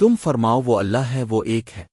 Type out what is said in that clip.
تم فرماؤ وہ اللہ ہے وہ ایک ہے۔